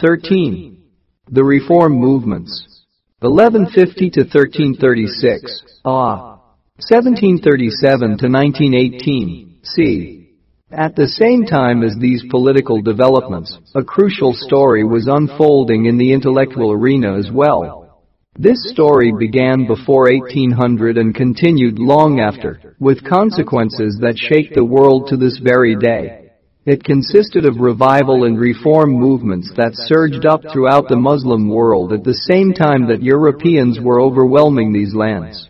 13. The Reform Movements. 1150 to 1336. Ah. 1737 to 1918. C. At the same time as these political developments, a crucial story was unfolding in the intellectual arena as well. This story began before 1800 and continued long after, with consequences that shake the world to this very day. It consisted of revival and reform movements that surged up throughout the Muslim world at the same time that Europeans were overwhelming these lands.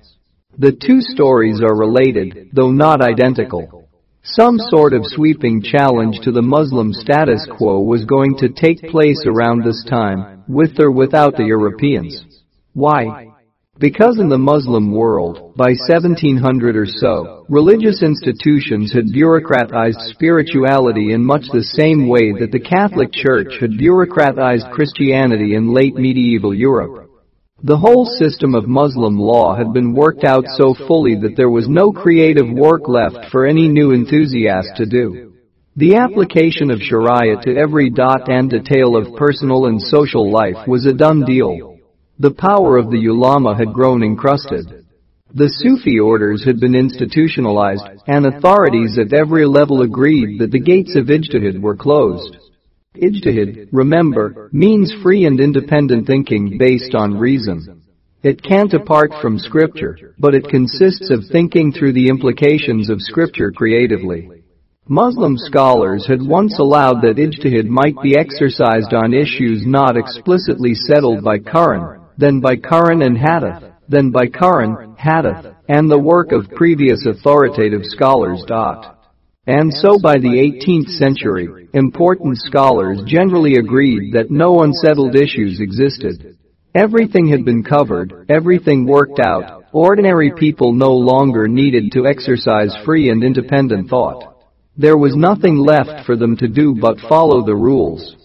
The two stories are related, though not identical. Some sort of sweeping challenge to the Muslim status quo was going to take place around this time, with or without the Europeans. Why? Because in the Muslim world, by 1700 or so, religious institutions had bureaucratized spirituality in much the same way that the Catholic Church had bureaucratized Christianity in late medieval Europe. The whole system of Muslim law had been worked out so fully that there was no creative work left for any new enthusiast to do. The application of Sharia to every dot and detail of personal and social life was a done deal. The power of the ulama had grown encrusted. The Sufi orders had been institutionalized, and authorities at every level agreed that the gates of ijtihad were closed. Ijtihad, remember, means free and independent thinking based on reason. It can't apart from scripture, but it consists of thinking through the implications of scripture creatively. Muslim scholars had once allowed that ijtihad might be exercised on issues not explicitly settled by Quran, then by Quran and Hadith, then by Quran, Hadith, and the work of previous authoritative scholars. And so by the 18th century, important scholars generally agreed that no unsettled issues existed. Everything had been covered, everything worked out, ordinary people no longer needed to exercise free and independent thought. There was nothing left for them to do but follow the rules.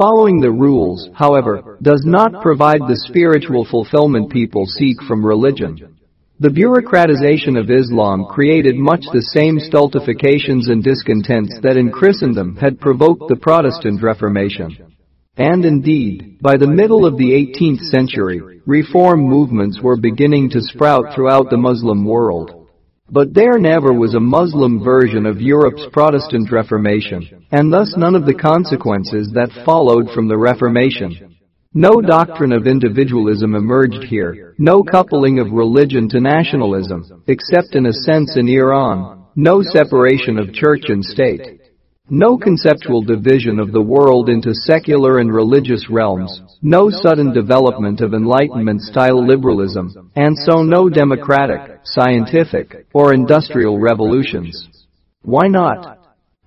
Following the rules, however, does not provide the spiritual fulfillment people seek from religion. The bureaucratization of Islam created much the same stultifications and discontents that in Christendom had provoked the Protestant Reformation. And indeed, by the middle of the 18th century, reform movements were beginning to sprout throughout the Muslim world. But there never was a Muslim version of Europe's Protestant Reformation, and thus none of the consequences that followed from the Reformation. No doctrine of individualism emerged here, no coupling of religion to nationalism, except in a sense in Iran, no separation of church and state. No conceptual division of the world into secular and religious realms, no sudden development of Enlightenment-style liberalism, and so no democratic, scientific, or industrial revolutions. Why not?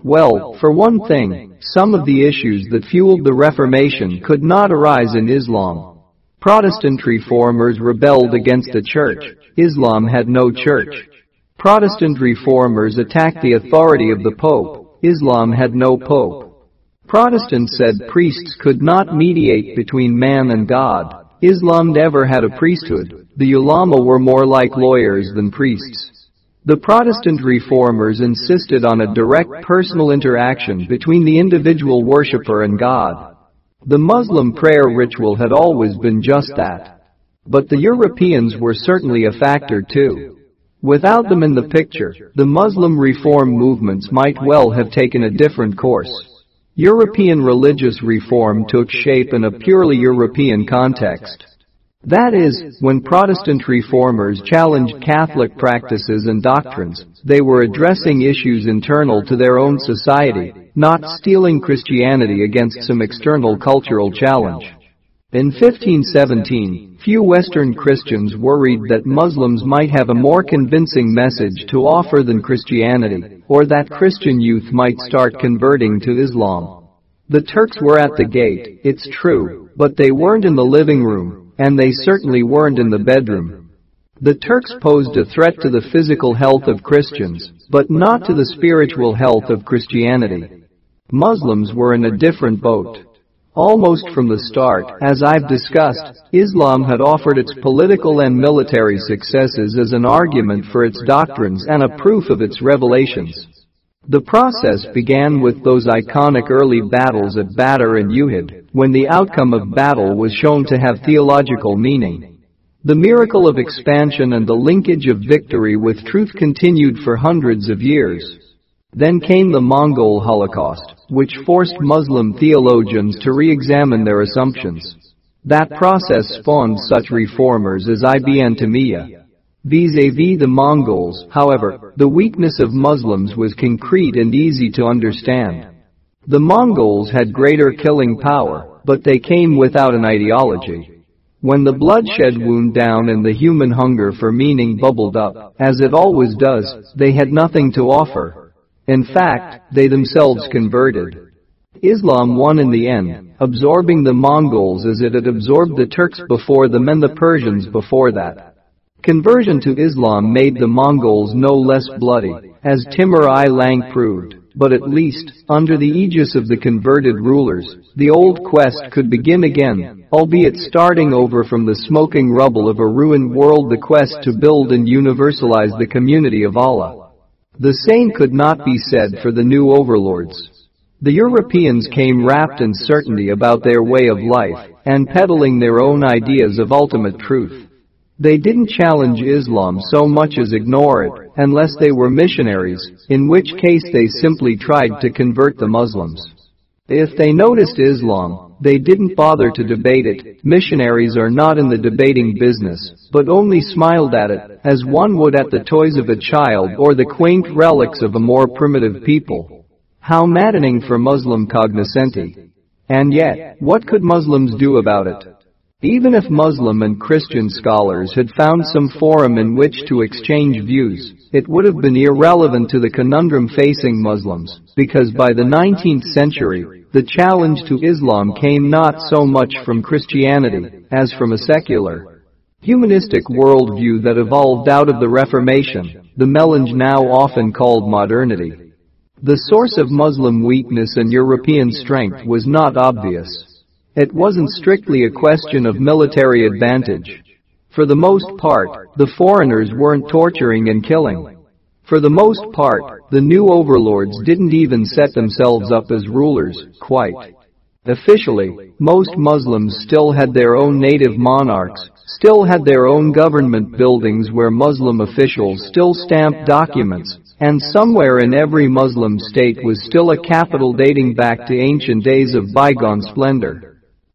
Well, for one thing, some of the issues that fueled the Reformation could not arise in Islam. Protestant reformers rebelled against the church. Islam had no church. Protestant reformers attacked the authority of the Pope. Islam had no pope. Protestants said priests could not mediate between man and God. Islam never had a priesthood. The ulama were more like lawyers than priests. The Protestant reformers insisted on a direct personal interaction between the individual worshipper and God. The Muslim prayer ritual had always been just that. But the Europeans were certainly a factor too. Without them in the picture, the Muslim reform movements might well have taken a different course. European religious reform took shape in a purely European context. That is, when Protestant reformers challenged Catholic practices and doctrines, they were addressing issues internal to their own society, not steeling Christianity against some external cultural challenge. In 1517, few Western Christians worried that Muslims might have a more convincing message to offer than Christianity, or that Christian youth might start converting to Islam. The Turks were at the gate, it's true, but they weren't in the living room, and they certainly weren't in the bedroom. The Turks posed a threat to the physical health of Christians, but not to the spiritual health of Christianity. Muslims were in a different boat. Almost from the start, as I've discussed, Islam had offered its political and military successes as an argument for its doctrines and a proof of its revelations. The process began with those iconic early battles at Badr and Uhud, when the outcome of battle was shown to have theological meaning. The miracle of expansion and the linkage of victory with truth continued for hundreds of years. Then came the Mongol Holocaust, which forced Muslim theologians to re-examine their assumptions. That process spawned such reformers as Ibn Taymiyyah. Vis-a-vis the Mongols, however, the weakness of Muslims was concrete and easy to understand. The Mongols had greater killing power, but they came without an ideology. When the bloodshed wound down and the human hunger for meaning bubbled up, as it always does, they had nothing to offer, in fact, they themselves converted. Islam won in the end, absorbing the Mongols as it had absorbed the Turks before them and the Persians before that. Conversion to Islam made the Mongols no less bloody, as Timur-i-Lang proved, but at least, under the aegis of the converted rulers, the old quest could begin again, albeit starting over from the smoking rubble of a ruined world the quest to build and universalize the community of Allah. The same could not be said for the new overlords. The Europeans came wrapped in certainty about their way of life and peddling their own ideas of ultimate truth. They didn't challenge Islam so much as ignore it, unless they were missionaries, in which case they simply tried to convert the Muslims. If they noticed Islam, they didn't bother to debate it. Missionaries are not in the debating business, but only smiled at it, as one would at the toys of a child or the quaint relics of a more primitive people. How maddening for Muslim cognoscenti. And yet, what could Muslims do about it? Even if Muslim and Christian scholars had found some forum in which to exchange views, it would have been irrelevant to the conundrum facing Muslims, because by the 19th century, the challenge to Islam came not so much from Christianity as from a secular, humanistic worldview that evolved out of the Reformation, the melange now often called modernity. The source of Muslim weakness and European strength was not obvious. It wasn't strictly a question of military advantage. For the most part, the foreigners weren't torturing and killing. For the most part, the new overlords didn't even set themselves up as rulers, quite. Officially, most Muslims still had their own native monarchs, still had their own government buildings where Muslim officials still stamped documents, and somewhere in every Muslim state was still a capital dating back to ancient days of bygone splendor.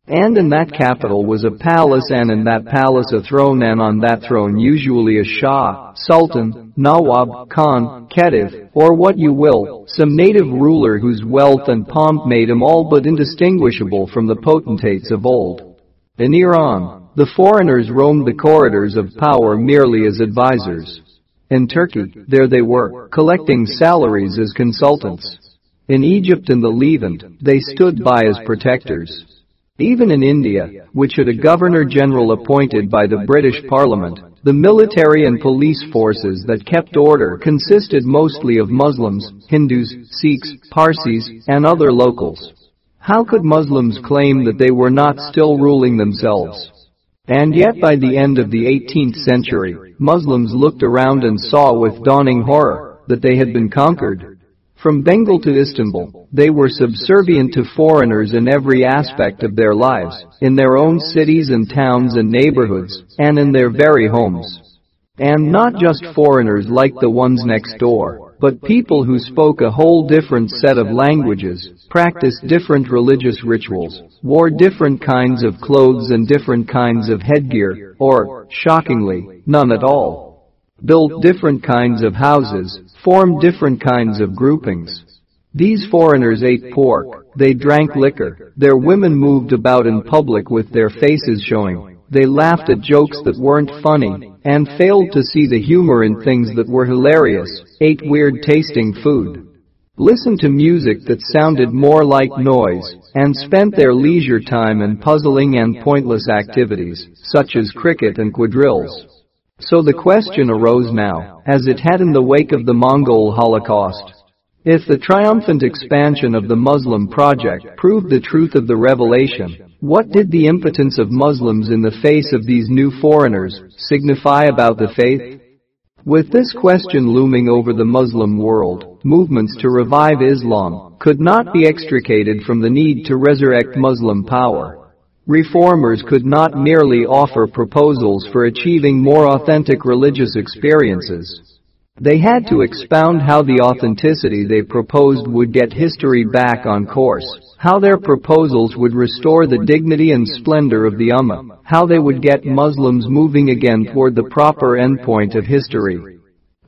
And in that capital was a palace and in that palace a throne and on that throne usually a Shah, Sultan, Nawab, Khan, Khedive, or what you will, some native ruler whose wealth and pomp made him all but indistinguishable from the potentates of old. In Iran, the foreigners roamed the corridors of power merely as advisors. In Turkey, there they were, collecting salaries as consultants. In Egypt and the Levant, they stood by as protectors. Even in India, which had a Governor-General appointed by the British Parliament, the military and police forces that kept order consisted mostly of Muslims, Hindus, Sikhs, Parsis, and other locals. How could Muslims claim that they were not still ruling themselves? And yet by the end of the 18th century, Muslims looked around and saw with dawning horror that they had been conquered. From Bengal to Istanbul, they were subservient to foreigners in every aspect of their lives, in their own cities and towns and neighborhoods, and in their very homes. And not just foreigners like the ones next door, but people who spoke a whole different set of languages, practiced different religious rituals, wore different kinds of clothes and different kinds of headgear, or, shockingly, none at all built different kinds of houses, formed different kinds of groupings. These foreigners ate pork, they drank liquor, their women moved about in public with their faces showing, they laughed at jokes that weren't funny, and failed to see the humor in things that were hilarious, ate weird tasting food, listened to music that sounded more like noise, and spent their leisure time in puzzling and pointless activities, such as cricket and quadrilles. So the question arose now, as it had in the wake of the Mongol Holocaust. If the triumphant expansion of the Muslim project proved the truth of the revelation, what did the impotence of Muslims in the face of these new foreigners signify about the faith? With this question looming over the Muslim world, movements to revive Islam, could not be extricated from the need to resurrect Muslim power. Reformers could not merely offer proposals for achieving more authentic religious experiences. They had to expound how the authenticity they proposed would get history back on course, how their proposals would restore the dignity and splendor of the Ummah, how they would get Muslims moving again toward the proper endpoint of history.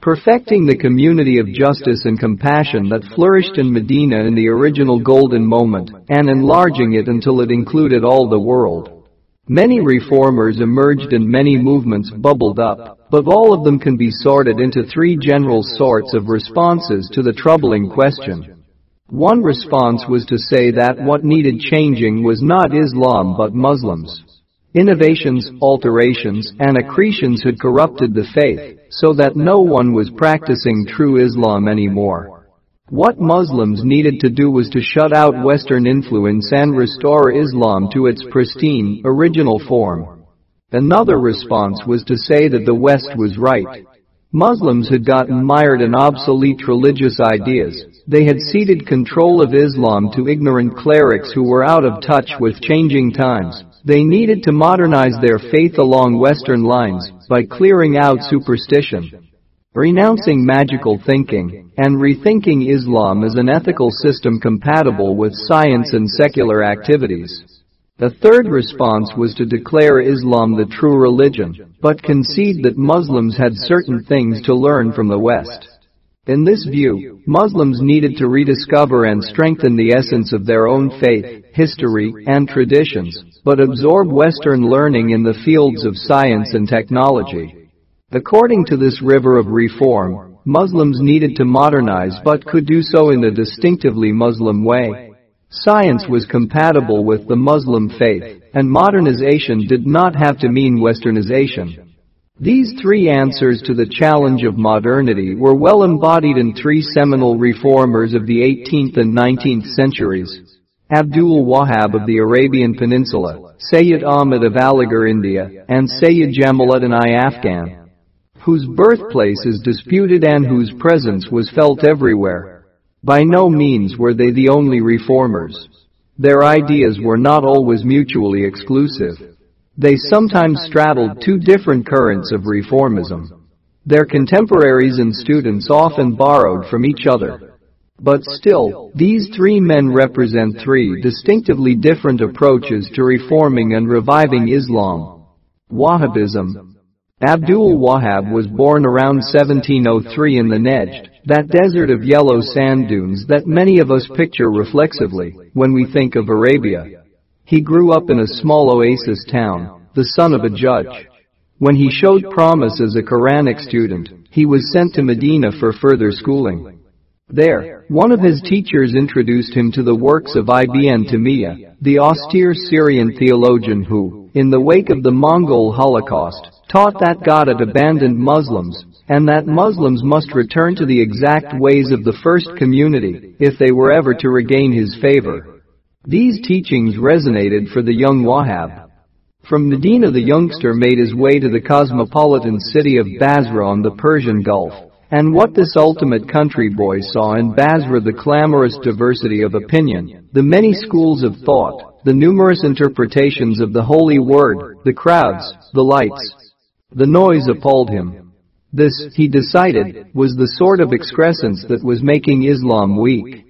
Perfecting the community of justice and compassion that flourished in Medina in the original golden moment, and enlarging it until it included all the world. Many reformers emerged and many movements bubbled up, but all of them can be sorted into three general sorts of responses to the troubling question. One response was to say that what needed changing was not Islam but Muslims. Innovations, alterations, and accretions had corrupted the faith, so that no one was practicing true Islam anymore. What Muslims needed to do was to shut out Western influence and restore Islam to its pristine, original form. Another response was to say that the West was right. Muslims had gotten mired in obsolete religious ideas. They had ceded control of Islam to ignorant clerics who were out of touch with changing times. They needed to modernize their faith along Western lines by clearing out superstition renouncing magical thinking, and rethinking Islam as an ethical system compatible with science and secular activities. The third response was to declare Islam the true religion, but concede that Muslims had certain things to learn from the West. In this view, Muslims needed to rediscover and strengthen the essence of their own faith, history, and traditions, but absorb Western learning in the fields of science and technology. According to this river of reform, Muslims needed to modernize but could do so in a distinctively Muslim way. Science was compatible with the Muslim faith, and modernization did not have to mean westernization. These three answers to the challenge of modernity were well embodied in three seminal reformers of the 18th and 19th centuries. Abdul Wahab of the Arabian Peninsula, Sayyid Ahmed of Aligarh, India, and Sayyid Jamaluddin-i-Afghan whose birthplace is disputed and whose presence was felt everywhere. By no means were they the only reformers. Their ideas were not always mutually exclusive. They sometimes straddled two different currents of reformism. Their contemporaries and students often borrowed from each other. But still, these three men represent three distinctively different approaches to reforming and reviving Islam. Wahhabism, Abdul Wahab was born around 1703 in the Nejd, that desert of yellow sand dunes that many of us picture reflexively when we think of Arabia. He grew up in a small oasis town, the son of a judge. When he showed promise as a Quranic student, he was sent to Medina for further schooling. There, one of his teachers introduced him to the works of Ibn Taymiyyah, the austere Syrian theologian who, in the wake of the Mongol Holocaust, taught that God had abandoned Muslims, and that Muslims must return to the exact ways of the first community if they were ever to regain his favor. These teachings resonated for the young Wahhab. From Medina the youngster made his way to the cosmopolitan city of Basra on the Persian Gulf. And what this ultimate country boy saw in Basra the clamorous diversity of opinion, the many schools of thought, the numerous interpretations of the holy word, the crowds, the lights, the noise appalled him. This, he decided, was the sort of excrescence that was making Islam weak.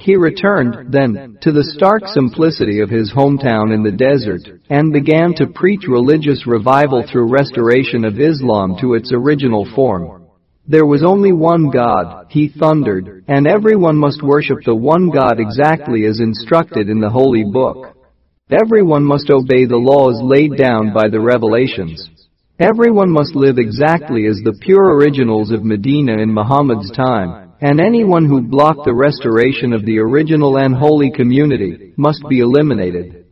He returned, then, to the stark simplicity of his hometown in the desert, and began to preach religious revival through restoration of Islam to its original form. There was only one God, he thundered, and everyone must worship the one God exactly as instructed in the Holy Book. Everyone must obey the laws laid down by the revelations. Everyone must live exactly as the pure originals of Medina in Muhammad's time, and anyone who blocked the restoration of the original and holy community must be eliminated.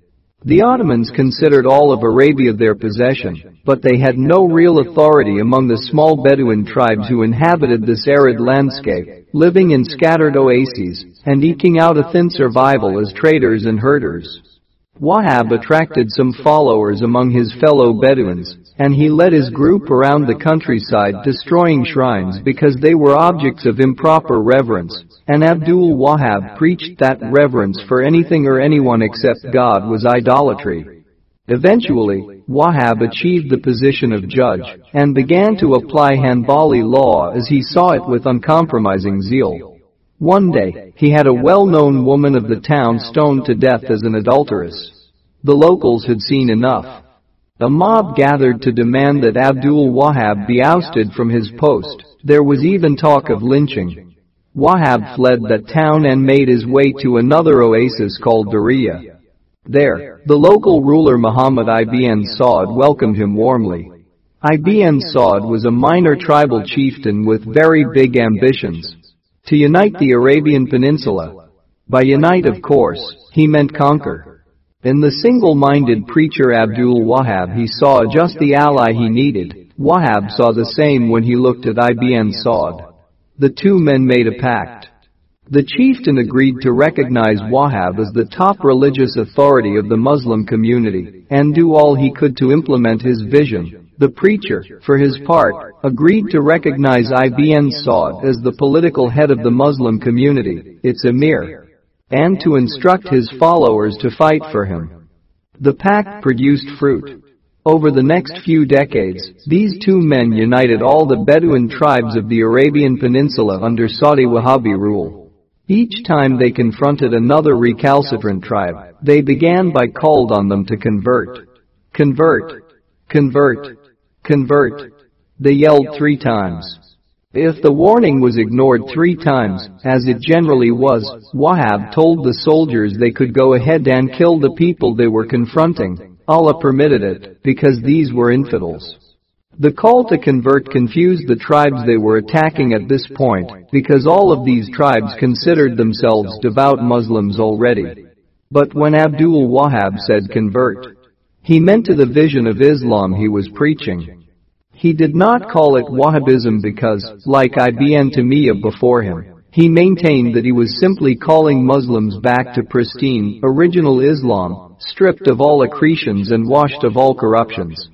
The Ottomans considered all of Arabia their possession, but they had no real authority among the small Bedouin tribes who inhabited this arid landscape, living in scattered oases and eking out a thin survival as traders and herders. Wahab attracted some followers among his fellow Bedouins, and he led his group around the countryside destroying shrines because they were objects of improper reverence, and Abdul Wahab preached that reverence for anything or anyone except God was idolatry. Eventually, Wahab achieved the position of judge and began to apply Hanbali law as he saw it with uncompromising zeal. One day, he had a well-known woman of the town stoned to death as an adulteress. The locals had seen enough. A mob gathered to demand that Abdul Wahab be ousted from his post. There was even talk of lynching. Wahab fled that town and made his way to another oasis called Daria. There, the local ruler Muhammad ibn Saud welcomed him warmly. Ibn Saud was a minor tribal chieftain with very big ambitions. To unite the Arabian Peninsula. By unite of course, he meant conquer. In the single-minded preacher Abdul Wahab he saw just the ally he needed. Wahab saw the same when he looked at Ibn Saud. The two men made a pact. The chieftain agreed to recognize Wahab as the top religious authority of the Muslim community and do all he could to implement his vision. The preacher, for his part, agreed to recognize Ibn Saud as the political head of the Muslim community, its emir, and to instruct his followers to fight for him. The pact produced fruit. Over the next few decades, these two men united all the Bedouin tribes of the Arabian Peninsula under Saudi Wahhabi rule. Each time they confronted another recalcitrant tribe, they began by called on them to convert. Convert. Convert. Convert. They yelled three times. If the warning was ignored three times, as it generally was, Wahab told the soldiers they could go ahead and kill the people they were confronting. Allah permitted it, because these were infidels. The call to convert confused the tribes they were attacking at this point, because all of these tribes considered themselves devout Muslims already. But when Abdul Wahab said convert, he meant to the vision of Islam he was preaching. He did not call it Wahhabism because, like Ibn Taymiyyah before him, he maintained that he was simply calling Muslims back to pristine, original Islam, stripped of all accretions and washed of all corruptions.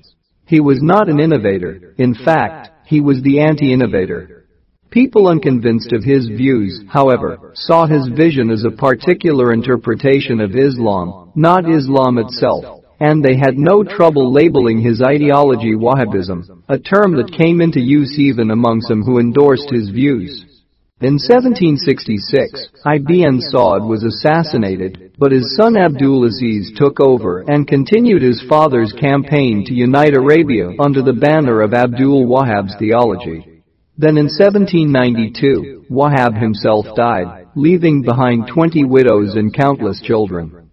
He was not an innovator, in fact, he was the anti-innovator. People unconvinced of his views, however, saw his vision as a particular interpretation of Islam, not Islam itself and they had no trouble labeling his ideology Wahhabism, a term that came into use even among some who endorsed his views. In 1766, Ibn Saud was assassinated, but his son Abdul Aziz took over and continued his father's campaign to unite Arabia under the banner of Abdul Wahhab's theology. Then in 1792, Wahhab himself died, leaving behind 20 widows and countless children.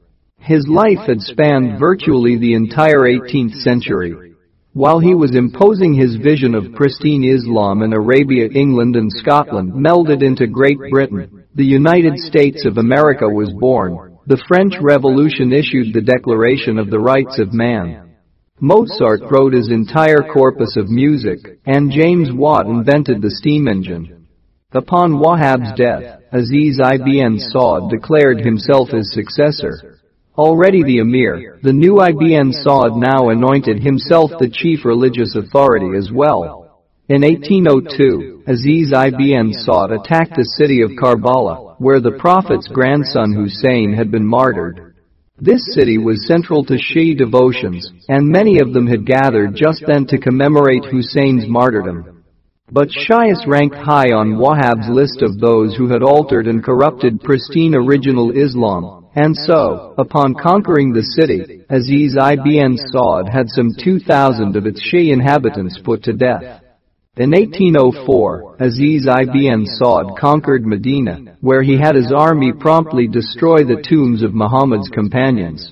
His life had spanned virtually the entire 18th century. While he was imposing his vision of pristine Islam in Arabia, England and Scotland melded into Great Britain, the United States of America was born. The French Revolution issued the Declaration of the Rights of Man. Mozart wrote his entire corpus of music, and James Watt invented the steam engine. Upon Wahab's death, Aziz ibn Saud declared himself his successor. Already the emir, the new Ibn Saud now anointed himself the chief religious authority as well. In 1802, Aziz ibn Saud attacked the city of Karbala, where the Prophet's grandson Hussein had been martyred. This city was central to Shia devotions, and many of them had gathered just then to commemorate Hussein's martyrdom. But Shias ranked high on Wahhab's list of those who had altered and corrupted pristine original Islam, and so, upon conquering the city, Aziz ibn Saud had some 2,000 of its Shia inhabitants put to death. In 1804, Aziz ibn Saud conquered Medina, where he had his army promptly destroy the tombs of Muhammad's companions.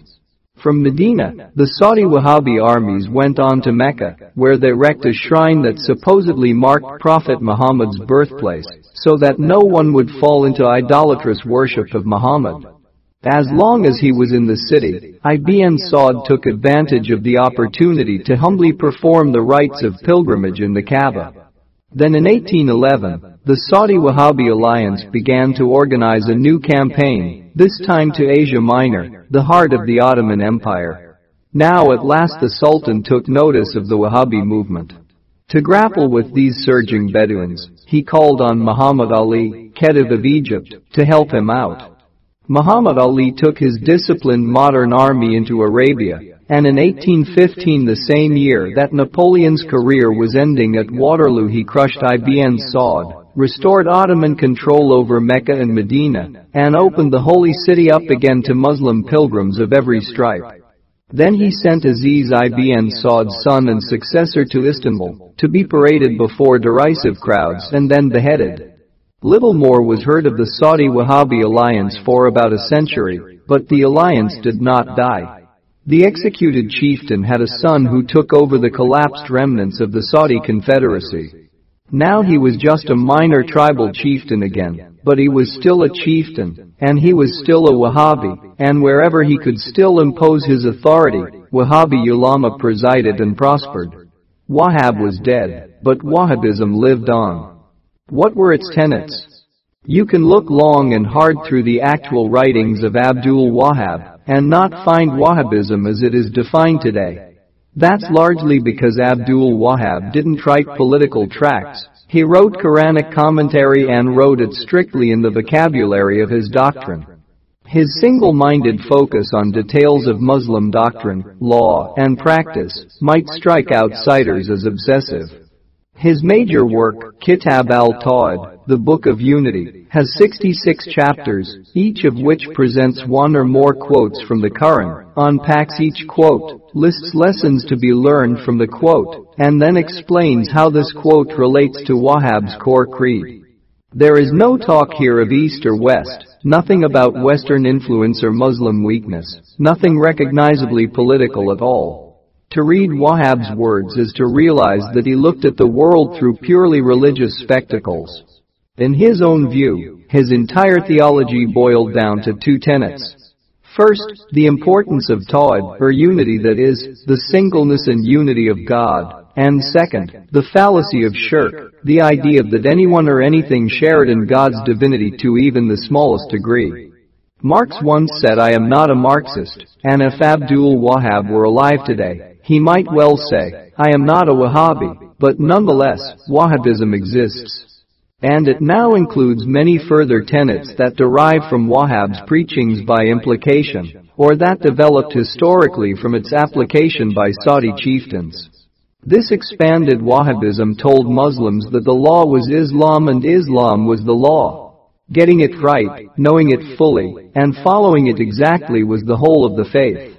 From Medina, the Saudi Wahhabi armies went on to Mecca, where they wrecked a shrine that supposedly marked Prophet Muhammad's birthplace, so that no one would fall into idolatrous worship of Muhammad. As long as he was in the city, Ibn Saud took advantage of the opportunity to humbly perform the rites of pilgrimage in the Kaaba. Then in 1811, the Saudi Wahhabi alliance began to organize a new campaign, this time to Asia Minor, the heart of the Ottoman Empire. Now at last the Sultan took notice of the Wahhabi movement. To grapple with these surging Bedouins, he called on Muhammad Ali, Khedive of Egypt, to help him out. Muhammad Ali took his disciplined modern army into Arabia, and in 1815 the same year that Napoleon's career was ending at Waterloo he crushed Ibn Saud, restored Ottoman control over Mecca and Medina, and opened the holy city up again to Muslim pilgrims of every stripe. Then he sent Aziz ibn Saud's son and successor to Istanbul, to be paraded before derisive crowds and then beheaded. Little more was heard of the Saudi-Wahhabi alliance for about a century, but the alliance did not die. The executed chieftain had a son who took over the collapsed remnants of the Saudi Confederacy. Now he was just a minor tribal chieftain again, but he was still a chieftain, and he was still a Wahhabi, and wherever he could still impose his authority, Wahhabi ulama presided and prospered. Wahhab was dead, but Wahhabism lived on. What were its tenets? You can look long and hard through the actual writings of Abdul Wahhab and not find Wahhabism as it is defined today. That's largely because Abdul Wahhab didn't write political tracts. He wrote Quranic commentary and wrote it strictly in the vocabulary of his doctrine. His single-minded focus on details of Muslim doctrine, law, and practice might strike outsiders as obsessive. His major work, Kitab al-Tawhid, the Book of Unity, has 66 chapters, each of which presents one or more quotes from the Quran, unpacks each quote, lists lessons to be learned from the quote, and then explains how this quote relates to Wahhab's core creed. There is no talk here of East or West, nothing about Western influence or Muslim weakness, nothing recognizably political at all. To read Wahhab's words is to realize that he looked at the world through purely religious spectacles. In his own view, his entire theology boiled down to two tenets. First, the importance of Tawhid, or unity that is, the singleness and unity of God. And second, the fallacy of shirk, the idea that anyone or anything shared in God's divinity to even the smallest degree. Marx once said I am not a Marxist, and if Abdul Wahhab were alive today, he might well say, I am not a Wahhabi, but nonetheless, Wahhabism exists. And it now includes many further tenets that derive from Wahhab's preachings by implication, or that developed historically from its application by Saudi chieftains. This expanded Wahhabism told Muslims that the law was Islam and Islam was the law. Getting it right, knowing it fully, and following it exactly was the whole of the faith.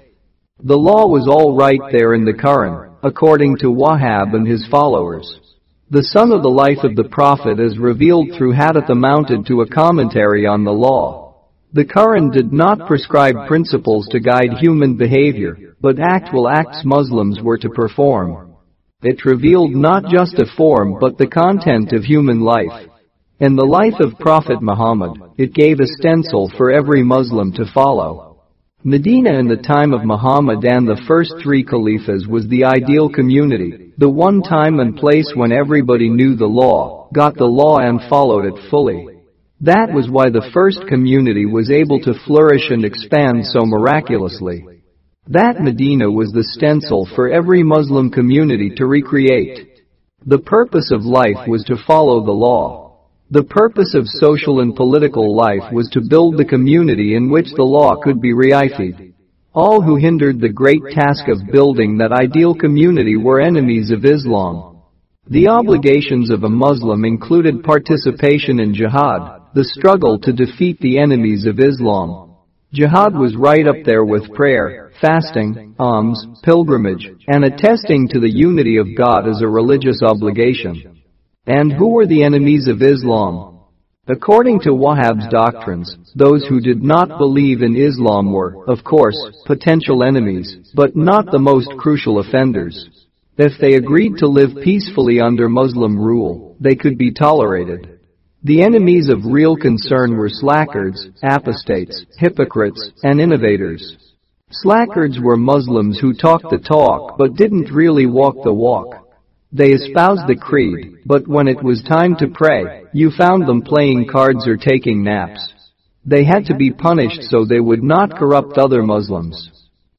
The law was all right there in the Quran, according to Wahhab and his followers. The sun of the life of the Prophet is revealed through hadith amounted to a commentary on the law. The Quran did not prescribe principles to guide human behavior, but actual acts Muslims were to perform. It revealed not just a form but the content of human life. In the life of Prophet Muhammad, it gave a stencil for every Muslim to follow. Medina in the time of Muhammad and the first three caliphs was the ideal community, the one time and place when everybody knew the law, got the law and followed it fully. That was why the first community was able to flourish and expand so miraculously. That Medina was the stencil for every Muslim community to recreate. The purpose of life was to follow the law. The purpose of social and political life was to build the community in which the law could be reified. All who hindered the great task of building that ideal community were enemies of Islam. The obligations of a Muslim included participation in jihad, the struggle to defeat the enemies of Islam. Jihad was right up there with prayer, fasting, alms, pilgrimage, and attesting to the unity of God as a religious obligation. And who were the enemies of Islam? According to Wahhab's doctrines, those who did not believe in Islam were, of course, potential enemies, but not the most crucial offenders. If they agreed to live peacefully under Muslim rule, they could be tolerated. The enemies of real concern were slackers, apostates, hypocrites, and innovators. Slackers were Muslims who talked the talk but didn't really walk the walk. They espoused the creed, but when it was time to pray, you found them playing cards or taking naps. They had to be punished so they would not corrupt other Muslims.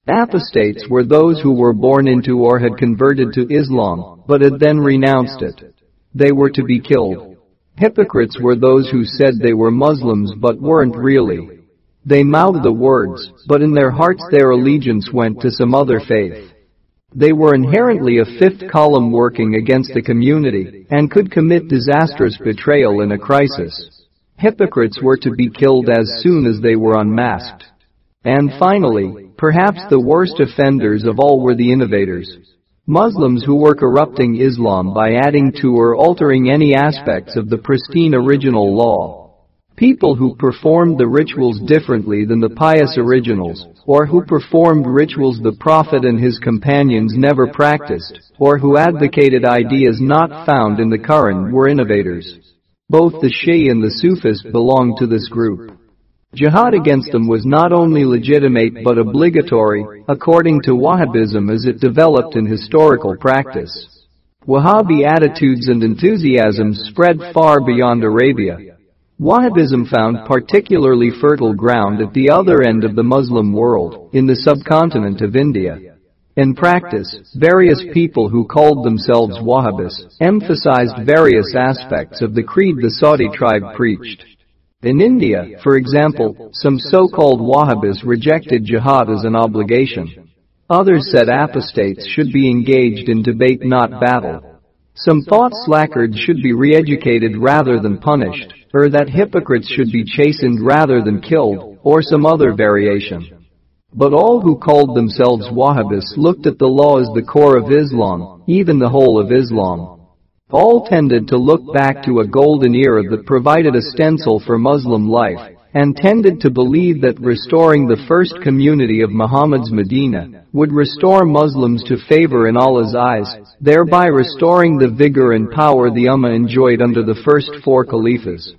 Apostates were those who were born into or had converted to Islam, but had then renounced it. They were to be killed. Hypocrites were those who said they were Muslims but weren't really. They mouthed the words, but in their hearts their allegiance went to some other faith. They were inherently a fifth column working against the community and could commit disastrous betrayal in a crisis. Hypocrites were to be killed as soon as they were unmasked. And finally, perhaps the worst offenders of all were the innovators. Muslims who were corrupting Islam by adding to or altering any aspects of the pristine original law. People who performed the rituals differently than the pious originals, or who performed rituals the Prophet and his companions never practiced, or who advocated ideas not found in the Quran were innovators. Both the Shia and the Sufis belonged to this group. Jihad against them was not only legitimate but obligatory, according to Wahhabism as it developed in historical practice. Wahhabi attitudes and enthusiasms spread far beyond Arabia, Wahhabism found particularly fertile ground at the other end of the Muslim world, in the subcontinent of India. In practice, various people who called themselves Wahhabis emphasized various aspects of the creed the Saudi tribe preached. In India, for example, some so-called Wahhabis rejected jihad as an obligation. Others said apostates should be engaged in debate not battle. Some thought slackers should be re-educated rather than punished, or that hypocrites should be chastened rather than killed, or some other variation. But all who called themselves Wahhabis looked at the law as the core of Islam, even the whole of Islam. All tended to look back to a golden era that provided a stencil for Muslim life, and tended to believe that restoring the first community of Muhammad's Medina would restore Muslims to favor in Allah's eyes, thereby restoring the vigor and power the Ummah enjoyed under the first four caliphs.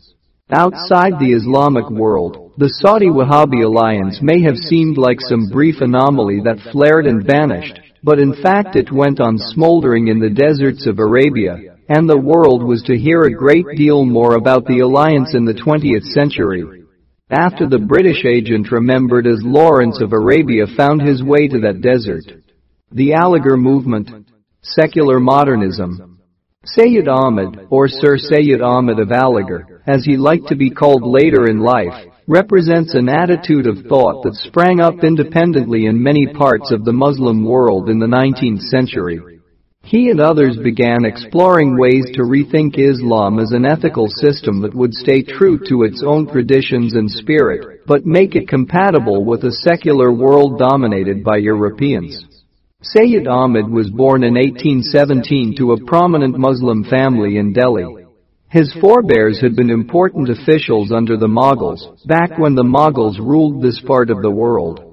Outside the Islamic world, the Saudi Wahhabi alliance may have seemed like some brief anomaly that flared and vanished, but in fact it went on smoldering in the deserts of Arabia, and the world was to hear a great deal more about the alliance in the 20th century after the British agent remembered as Lawrence of Arabia found his way to that desert. The Aligarh movement, secular modernism. Sayyid Ahmed, or Sir Sayyid Ahmed of Aligarh, as he liked to be called later in life, represents an attitude of thought that sprang up independently in many parts of the Muslim world in the 19th century. He and others began exploring ways to rethink Islam as an ethical system that would stay true to its own traditions and spirit, but make it compatible with a secular world dominated by Europeans. Sayyid Ahmed was born in 1817 to a prominent Muslim family in Delhi. His forebears had been important officials under the Mughals, back when the Mughals ruled this part of the world.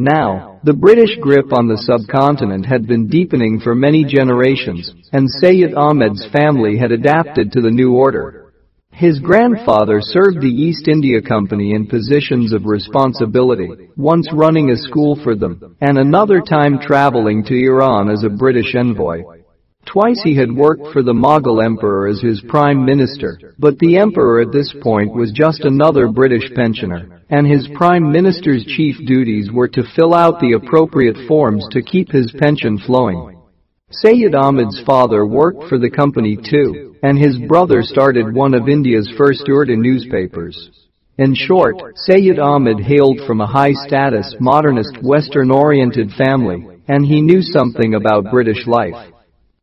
Now, the British grip on the subcontinent had been deepening for many generations, and Sayyid Ahmed's family had adapted to the new order. His grandfather served the East India Company in positions of responsibility, once running a school for them, and another time traveling to Iran as a British envoy. Twice he had worked for the Mughal emperor as his prime minister, but the emperor at this point was just another British pensioner, and his prime minister's chief duties were to fill out the appropriate forms to keep his pension flowing. Sayyid Ahmed's father worked for the company too, and his brother started one of India's first Urdu newspapers. In short, Sayyid Ahmed hailed from a high-status, modernist, Western-oriented family, and he knew something about British life.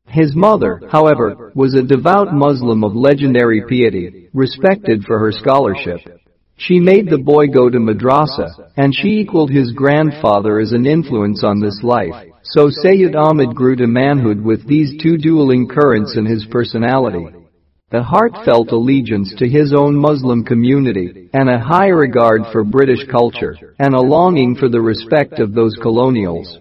His mother, however, was a devout Muslim of legendary piety, respected for her scholarship. She made the boy go to madrasa, and she equaled his grandfather as an influence on this life. So Sayyid Ahmed grew to manhood with these two dueling currents in his personality. A heartfelt allegiance to his own Muslim community, and a high regard for British culture, and a longing for the respect of those colonials.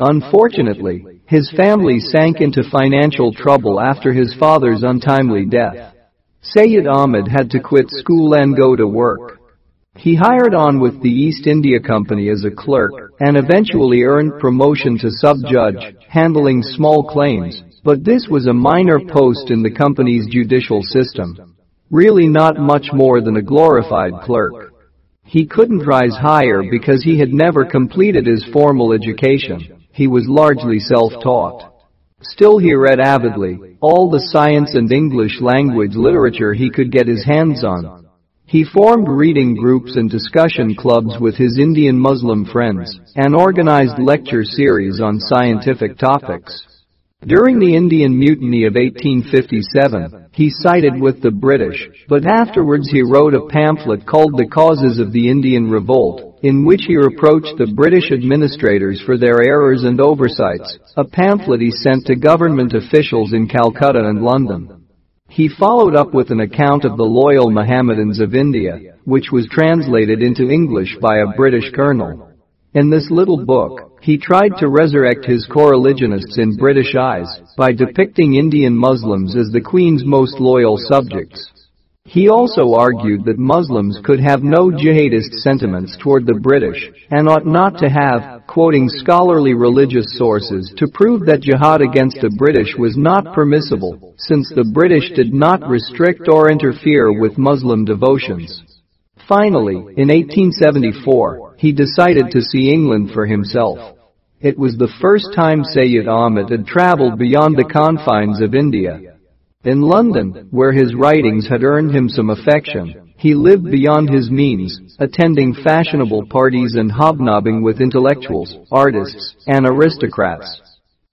Unfortunately, his family sank into financial trouble after his father's untimely death. Sayyid Ahmed had to quit school and go to work. He hired on with the East India Company as a clerk and eventually earned promotion to sub-judge, handling small claims, but this was a minor post in the company's judicial system. Really not much more than a glorified clerk. He couldn't rise higher because he had never completed his formal education. He was largely self-taught. Still he read avidly all the science and English language literature he could get his hands on. He formed reading groups and discussion clubs with his Indian Muslim friends and organized lecture series on scientific topics. During the Indian Mutiny of 1857, he sided with the British, but afterwards he wrote a pamphlet called The Causes of the Indian Revolt, in which he reproached the British administrators for their errors and oversights, a pamphlet he sent to government officials in Calcutta and London. He followed up with an account of the loyal Mohammedans of India, which was translated into English by a British colonel. In this little book, he tried to resurrect his co-religionists in British eyes by depicting Indian Muslims as the Queen's most loyal subjects. He also argued that Muslims could have no jihadist sentiments toward the British and ought not to have, quoting scholarly religious sources to prove that jihad against the British was not permissible, since the British did not restrict or interfere with Muslim devotions. Finally, in 1874, he decided to see England for himself. It was the first time Sayyid Ahmed had traveled beyond the confines of India in London, where his writings had earned him some affection, he lived beyond his means, attending fashionable parties and hobnobbing with intellectuals, artists, and aristocrats.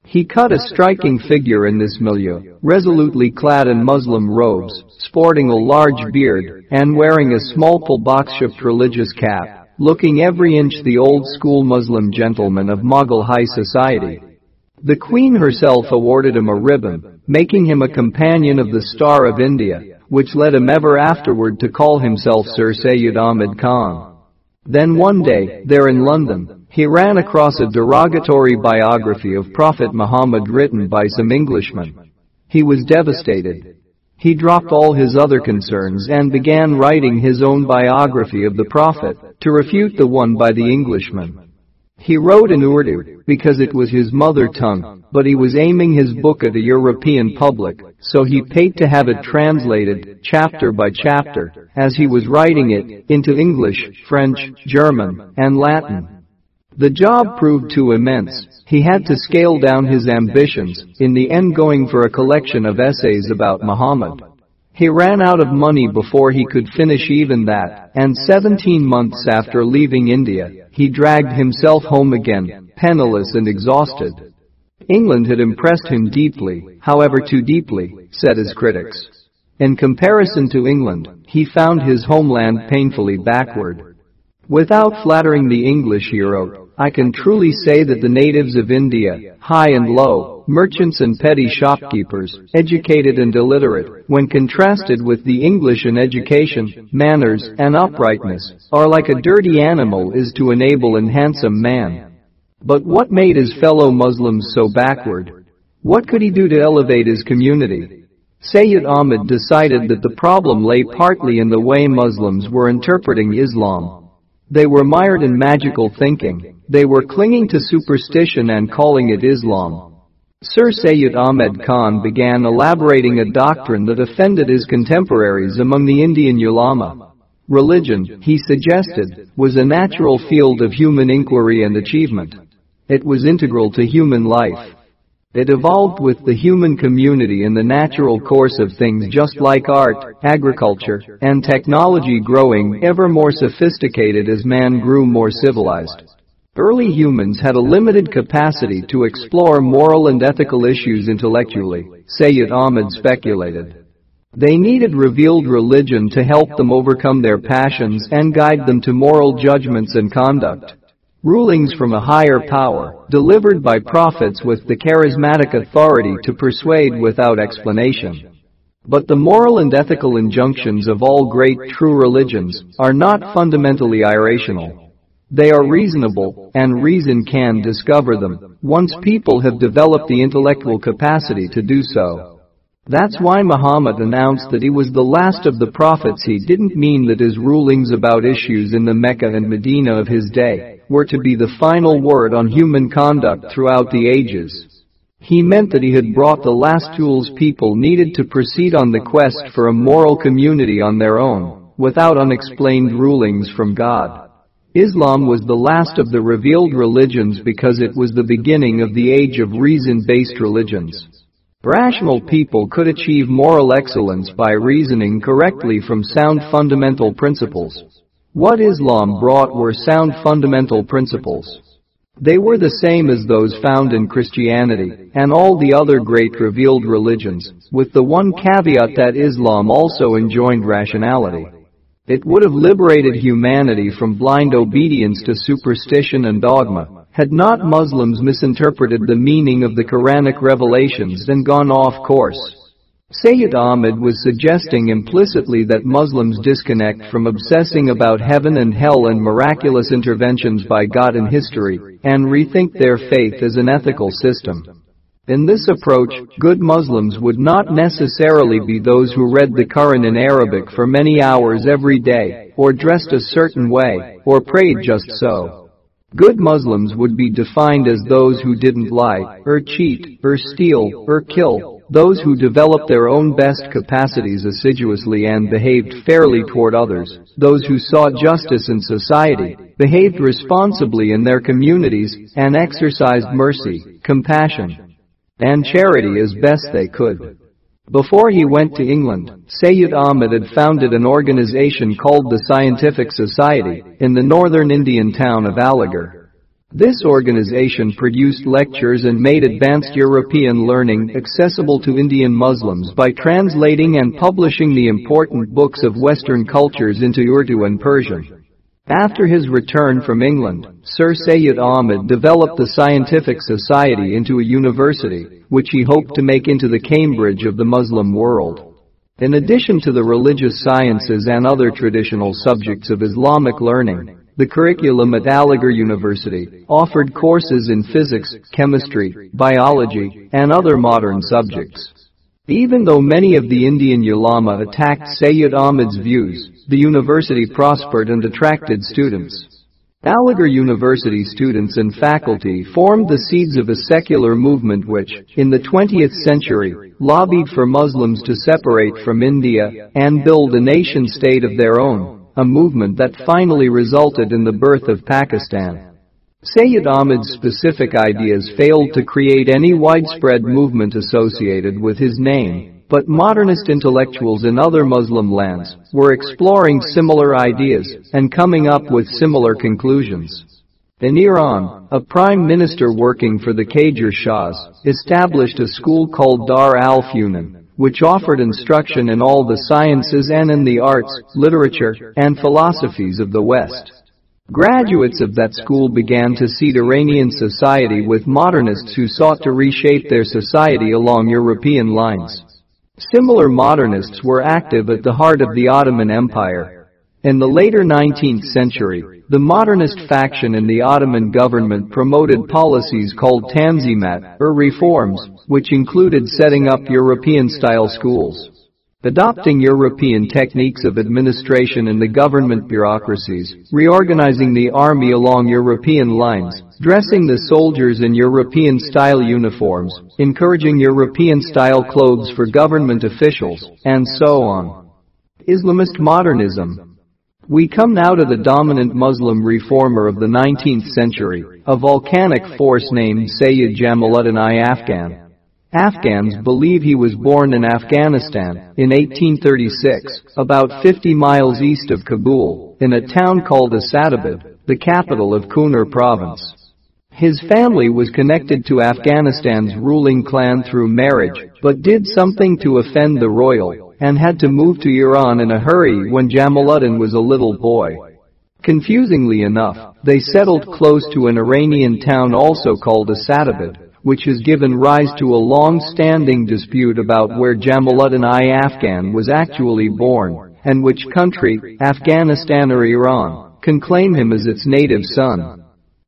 He cut a striking figure in this milieu, resolutely clad in Muslim robes, sporting a large beard, and wearing a small box-shaped religious cap, looking every inch the old-school Muslim gentleman of Mughal high society. The Queen herself awarded him a ribbon, making him a companion of the Star of India, which led him ever afterward to call himself Sir Sayyid Ahmed Khan. Then one day, there in London, he ran across a derogatory biography of Prophet Muhammad written by some Englishmen. He was devastated. He dropped all his other concerns and began writing his own biography of the Prophet to refute the one by the Englishman. He wrote in Urdu because it was his mother tongue, but he was aiming his book at a European public, so he paid to have it translated, chapter by chapter, as he was writing it, into English, French, German, and Latin. The job proved too immense. He had to scale down his ambitions, in the end going for a collection of essays about Muhammad. He ran out of money before he could finish even that, and 17 months after leaving India, he dragged himself home again, penniless and exhausted. England had impressed him deeply, however too deeply, said his critics. In comparison to England, he found his homeland painfully backward. Without flattering the English hero, I can truly say that the natives of India, high and low, merchants and petty shopkeepers, educated and illiterate, when contrasted with the English in education, manners, and uprightness, are like a dirty animal is to an able and handsome man. But what made his fellow Muslims so backward? What could he do to elevate his community? Sayyid Ahmed decided that the problem lay partly in the way Muslims were interpreting Islam. They were mired in magical thinking. They were clinging to superstition and calling it Islam. Sir Sayyid Ahmed Khan began elaborating a doctrine that offended his contemporaries among the Indian ulama. Religion, he suggested, was a natural field of human inquiry and achievement. It was integral to human life. It evolved with the human community in the natural course of things just like art, agriculture, and technology growing ever more sophisticated as man grew more civilized. Early humans had a limited capacity to explore moral and ethical issues intellectually, Sayyid Ahmed speculated. They needed revealed religion to help them overcome their passions and guide them to moral judgments and conduct. Rulings from a higher power, delivered by prophets with the charismatic authority to persuade without explanation. But the moral and ethical injunctions of all great true religions are not fundamentally irrational. They are reasonable, and reason can discover them, once people have developed the intellectual capacity to do so. That's why Muhammad announced that he was the last of the prophets he didn't mean that his rulings about issues in the Mecca and Medina of his day were to be the final word on human conduct throughout the ages. He meant that he had brought the last tools people needed to proceed on the quest for a moral community on their own. without unexplained rulings from God. Islam was the last of the revealed religions because it was the beginning of the age of reason-based religions. Rational people could achieve moral excellence by reasoning correctly from sound fundamental principles. What Islam brought were sound fundamental principles. They were the same as those found in Christianity and all the other great revealed religions, with the one caveat that Islam also enjoined rationality. It would have liberated humanity from blind obedience to superstition and dogma, had not Muslims misinterpreted the meaning of the Quranic revelations and gone off course. Sayyid Ahmed was suggesting implicitly that Muslims disconnect from obsessing about heaven and hell and miraculous interventions by God in history and rethink their faith as an ethical system. In this approach, good Muslims would not necessarily be those who read the Quran in Arabic for many hours every day, or dressed a certain way, or prayed just so. Good Muslims would be defined as those who didn't lie, or cheat, or steal, or kill, those who developed their own best capacities assiduously and behaved fairly toward others, those who sought justice in society, behaved responsibly in their communities, and exercised mercy, compassion, and charity as best they could. Before he went to England, Sayyid Ahmed had founded an organization called the Scientific Society in the northern Indian town of Aligarh. This organization produced lectures and made advanced European learning accessible to Indian Muslims by translating and publishing the important books of Western cultures into Urdu and Persian. After his return from England, Sir Sayyid Ahmed developed the Scientific Society into a university, which he hoped to make into the Cambridge of the Muslim world. In addition to the religious sciences and other traditional subjects of Islamic learning, the curriculum at Aligarh University offered courses in physics, chemistry, biology, and other modern subjects. Even though many of the Indian ulama attacked Sayyid Ahmed's views, the university prospered and attracted students. Aligarh University students and faculty formed the seeds of a secular movement which, in the 20th century, lobbied for Muslims to separate from India and build a nation-state of their own a movement that finally resulted in the birth of Pakistan. Sayyid Ahmed's specific ideas failed to create any widespread movement associated with his name, but modernist intellectuals in other Muslim lands were exploring similar ideas and coming up with similar conclusions. In Iran, a prime minister working for the Qajar Shahs established a school called Dar al-Funun, which offered instruction in all the sciences and in the arts, literature, and philosophies of the West. Graduates of that school began to seed Iranian society with modernists who sought to reshape their society along European lines. Similar modernists were active at the heart of the Ottoman Empire. In the later 19th century, the modernist faction in the Ottoman government promoted policies called Tanzimat, or reforms, which included setting up European-style schools. Adopting European techniques of administration in the government bureaucracies, reorganizing the army along European lines, dressing the soldiers in European-style uniforms, encouraging European-style clothes for government officials, and so on. Islamist modernism, we come now to the dominant Muslim reformer of the 19th century, a volcanic force named Sayyid Jamaluddin-i-Afghan. Afghans believe he was born in Afghanistan in 1836, about 50 miles east of Kabul, in a town called Asadabad, the capital of Kunar province. His family was connected to Afghanistan's ruling clan through marriage, but did something to offend the royal and had to move to Iran in a hurry when Jamaluddin was a little boy. Confusingly enough, they settled close to an Iranian town also called Asadabad, which has given rise to a long-standing dispute about where Jamaluddin I Afghan was actually born, and which country, Afghanistan or Iran, can claim him as its native son.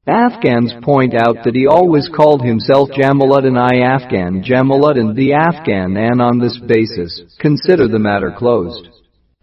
Afghans point out that he always called himself Jamaluddin-i-Afghan Jamaluddin the Afghan and on this basis, consider the matter closed.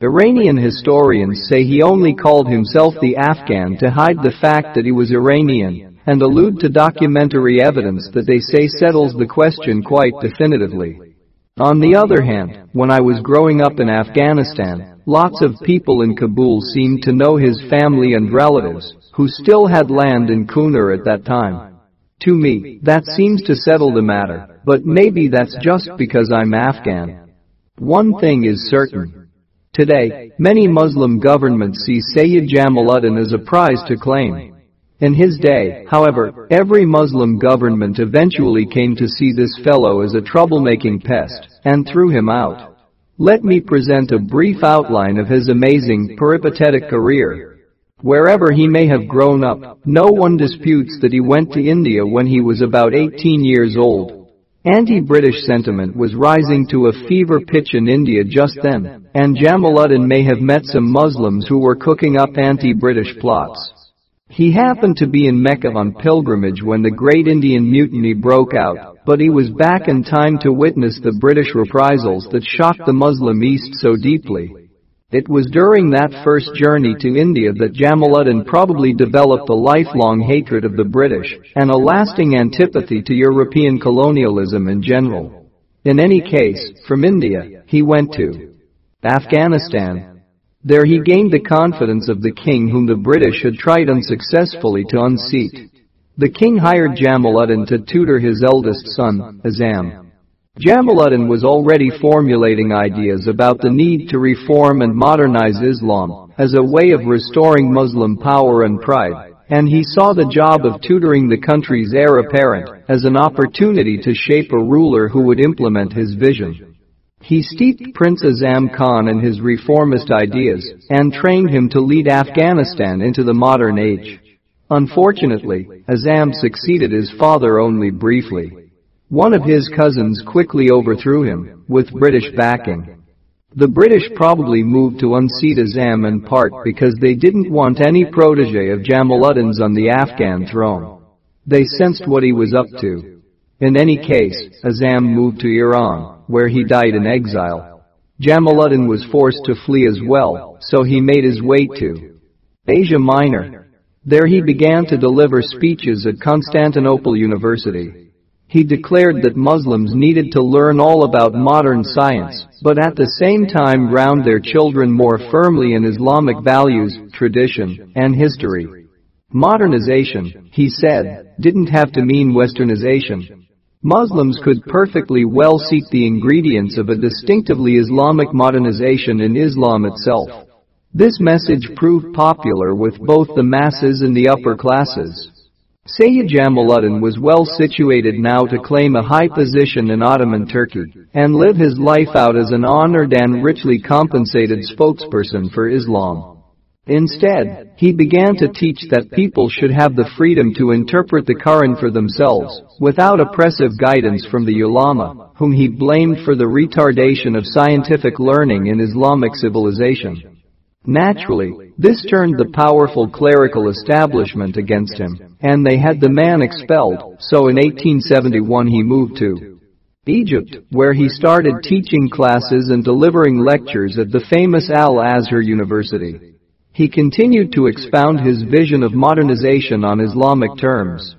Iranian historians say he only called himself the Afghan to hide the fact that he was Iranian and allude to documentary evidence that they say settles the question quite definitively. On the other hand, when I was growing up in Afghanistan, lots of people in Kabul seemed to know his family and relatives, who still had land in Kunar at that time. To me, that seems to settle the matter, but maybe that's just because I'm Afghan. One thing is certain. Today, many Muslim governments see Sayyid Jamaluddin as a prize to claim. In his day, however, every Muslim government eventually came to see this fellow as a troublemaking pest and threw him out. Let me present a brief outline of his amazing, peripatetic career. Wherever he may have grown up, no one disputes that he went to India when he was about 18 years old. Anti-British sentiment was rising to a fever pitch in India just then, and Jamaluddin may have met some Muslims who were cooking up anti-British plots. He happened to be in Mecca on pilgrimage when the Great Indian Mutiny broke out, but he was back in time to witness the British reprisals that shocked the Muslim East so deeply. It was during that first journey to India that Jamaluddin probably developed a lifelong hatred of the British and a lasting antipathy to European colonialism in general. In any case, from India, he went to Afghanistan, there he gained the confidence of the king whom the British had tried unsuccessfully to unseat. The king hired Jamaluddin to tutor his eldest son, Azam. Jamaluddin was already formulating ideas about the need to reform and modernize Islam as a way of restoring Muslim power and pride, and he saw the job of tutoring the country's heir apparent as an opportunity to shape a ruler who would implement his vision. He steeped Prince Azam Khan in his reformist ideas and trained him to lead Afghanistan into the modern age. Unfortunately, Azam succeeded his father only briefly. One of his cousins quickly overthrew him, with British backing. The British probably moved to unseat Azam in part because they didn't want any protege of Jamaluddin's on the Afghan throne. They sensed what he was up to. In any case, Azam moved to Iran where he died in exile. Jamaluddin was forced to flee as well, so he made his way to Asia Minor. There he began to deliver speeches at Constantinople University. He declared that Muslims needed to learn all about modern science, but at the same time ground their children more firmly in Islamic values, tradition, and history. Modernization, he said, didn't have to mean westernization. Muslims could perfectly well seek the ingredients of a distinctively Islamic modernization in Islam itself. This message proved popular with both the masses and the upper classes. Sayyid Jamaluddin was well situated now to claim a high position in Ottoman Turkey and live his life out as an honored and richly compensated spokesperson for Islam. Instead, he began to teach that people should have the freedom to interpret the Quran for themselves, without oppressive guidance from the ulama, whom he blamed for the retardation of scientific learning in Islamic civilization. Naturally, this turned the powerful clerical establishment against him, and they had the man expelled, so in 1871 he moved to Egypt, where he started teaching classes and delivering lectures at the famous Al-Azhar University. He continued to expound his vision of modernization on Islamic terms.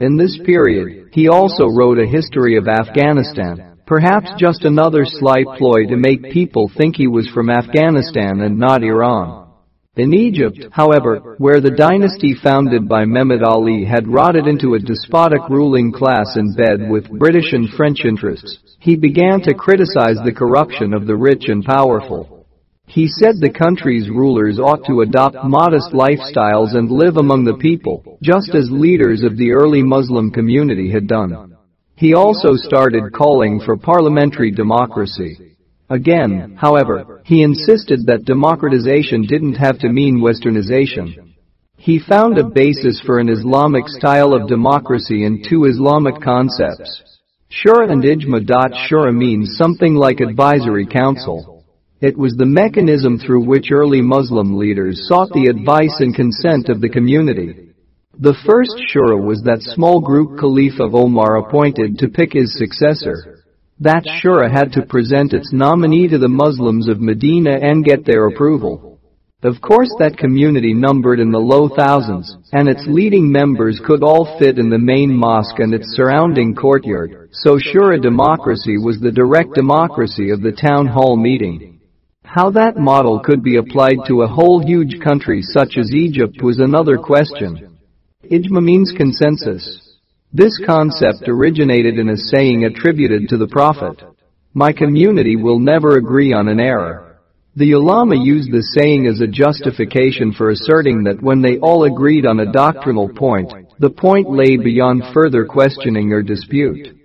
In this period, he also wrote a history of Afghanistan, perhaps just another sly ploy to make people think he was from Afghanistan and not Iran. In Egypt, however, where the dynasty founded by Mehmed Ali had rotted into a despotic ruling class in bed with British and French interests, he began to criticize the corruption of the rich and powerful. He said the country's rulers ought to adopt modest lifestyles and live among the people, just as leaders of the early Muslim community had done. He also started calling for parliamentary democracy. Again, however, he insisted that democratization didn't have to mean westernization. He found a basis for an Islamic style of democracy in two Islamic concepts. Shura and Ijma. Shura means something like advisory council. It was the mechanism through which early Muslim leaders sought the advice and consent of the community. The first shura was that small group Caliph of Omar appointed to pick his successor. That shura had to present its nominee to the Muslims of Medina and get their approval. Of course that community numbered in the low thousands, and its leading members could all fit in the main mosque and its surrounding courtyard, so Shura democracy was the direct democracy of the town hall meeting. How that model could be applied to a whole huge country such as Egypt was another question. Ijma means consensus. This concept originated in a saying attributed to the Prophet. My community will never agree on an error. The ulama used the saying as a justification for asserting that when they all agreed on a doctrinal point, the point lay beyond further questioning or dispute.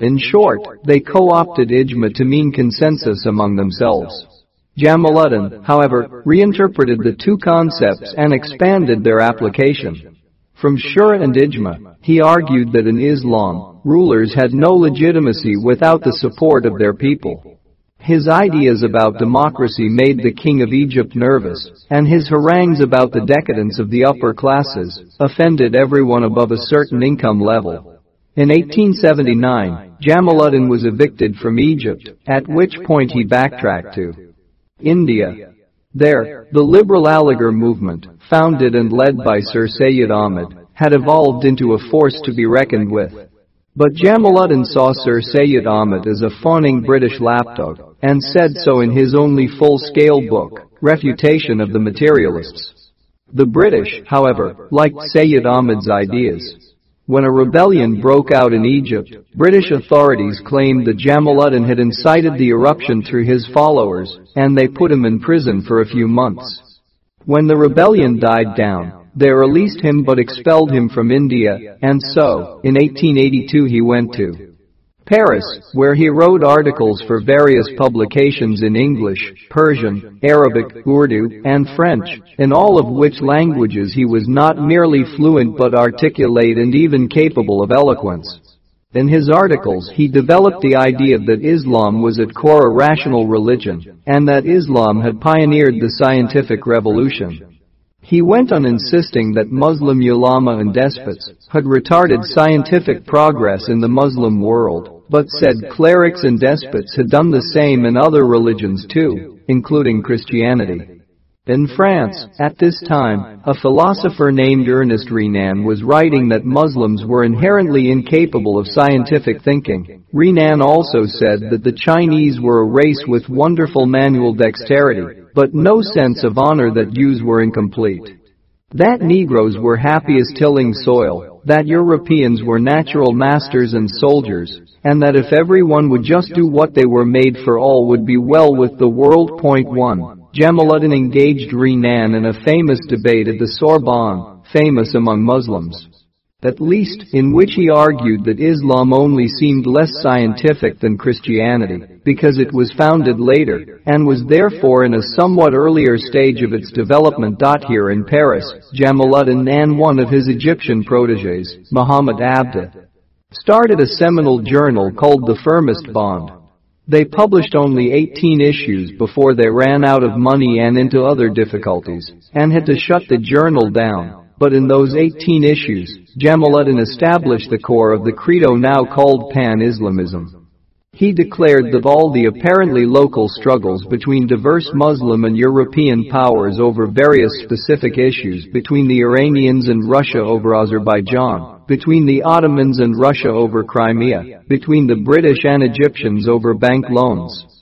In short, they co-opted ijma to mean consensus among themselves. Jamaluddin, however, reinterpreted the two concepts and expanded their application. From Shura and Ijma, he argued that in Islam, rulers had no legitimacy without the support of their people. His ideas about democracy made the king of Egypt nervous, and his harangues about the decadence of the upper classes offended everyone above a certain income level. In 1879, Jamaluddin was evicted from Egypt, at which point he backtracked to India. There, the liberal Aligarh movement, founded and led by Sir Sayyid Ahmed, had evolved into a force to be reckoned with. But Jamaluddin saw Sir Sayyid Ahmed as a fawning British lapdog, and said so in his only full-scale book, Refutation of the Materialists. The British, however, liked Sayyid Ahmed's ideas. When a rebellion broke out in Egypt, British authorities claimed that Jamaluddin had incited the eruption through his followers, and they put him in prison for a few months. When the rebellion died down, they released him but expelled him from India, and so, in 1882 he went to Paris, where he wrote articles for various publications in English, Persian, Arabic, Urdu, and French, in all of which languages he was not merely fluent but articulate and even capable of eloquence. In his articles he developed the idea that Islam was at core a rational religion, and that Islam had pioneered the scientific revolution. He went on insisting that Muslim ulama and despots had retarded scientific progress in the Muslim world but said clerics and despots had done the same in other religions too, including Christianity. In France, at this time, a philosopher named Ernest Renan was writing that Muslims were inherently incapable of scientific thinking. Renan also said that the Chinese were a race with wonderful manual dexterity, but no sense of honor that Jews were incomplete. That Negroes were happy as tilling soil, that Europeans were natural masters and soldiers, and that if everyone would just do what they were made for all would be well with the world. Point 1. Jamaluddin engaged Renan in a famous debate at the Sorbonne, famous among Muslims. At least, in which he argued that Islam only seemed less scientific than Christianity, because it was founded later, and was therefore in a somewhat earlier stage of its development. Here in Paris, Jamaluddin and one of his Egyptian proteges, Muhammad Abduh, started a seminal journal called the Firmest Bond. They published only 18 issues before they ran out of money and into other difficulties, and had to shut the journal down. But in those 18 issues, Jamaluddin established the core of the credo now called Pan-Islamism. He declared that all the apparently local struggles between diverse Muslim and European powers over various specific issues between the Iranians and Russia over Azerbaijan, between the Ottomans and Russia over Crimea, between the British and Egyptians over bank loans,